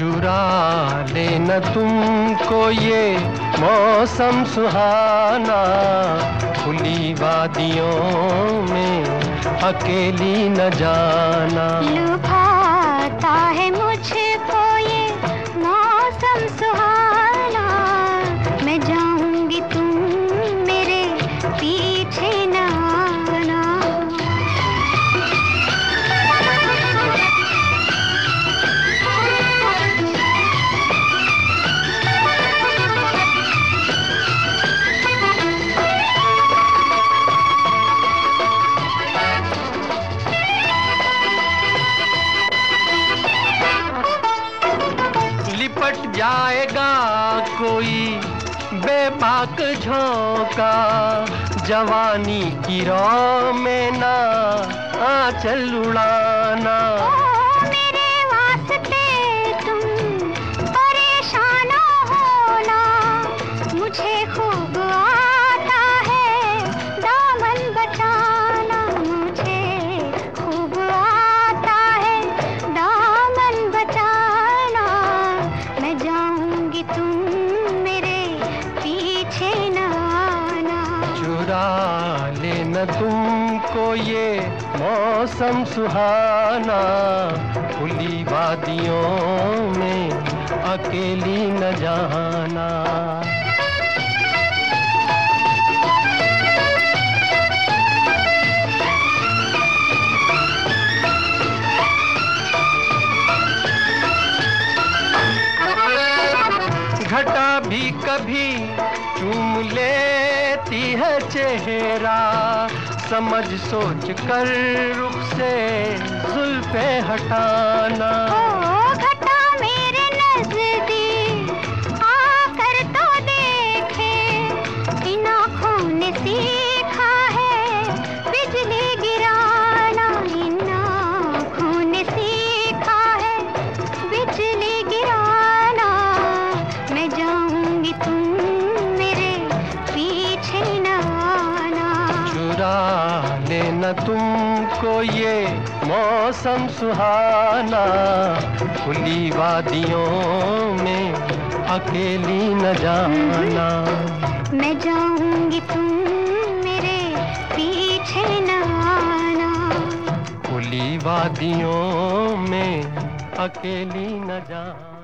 चुरा लेना तुमको ये मौसम सुहाना। खुली वादियों में अकेली न जाना। लुभाता है मुझे जाएगा कोई बेपाक झोंका जवानी की रौ में ना आंचल उड़ाना। तुमको ये मौसम सुहाना खुली वादियों में अकेली न जाना। कभी चूम लेती है चेहरा। समझ सोच कर रुख से जुल्फे हटाना। तुमको ये मौसम सुहाना खुली वादियों में अकेली न जाना। मैं जाऊँगी तुम मेरे पीछे न आना। खुली वादियों में अकेली न जाना।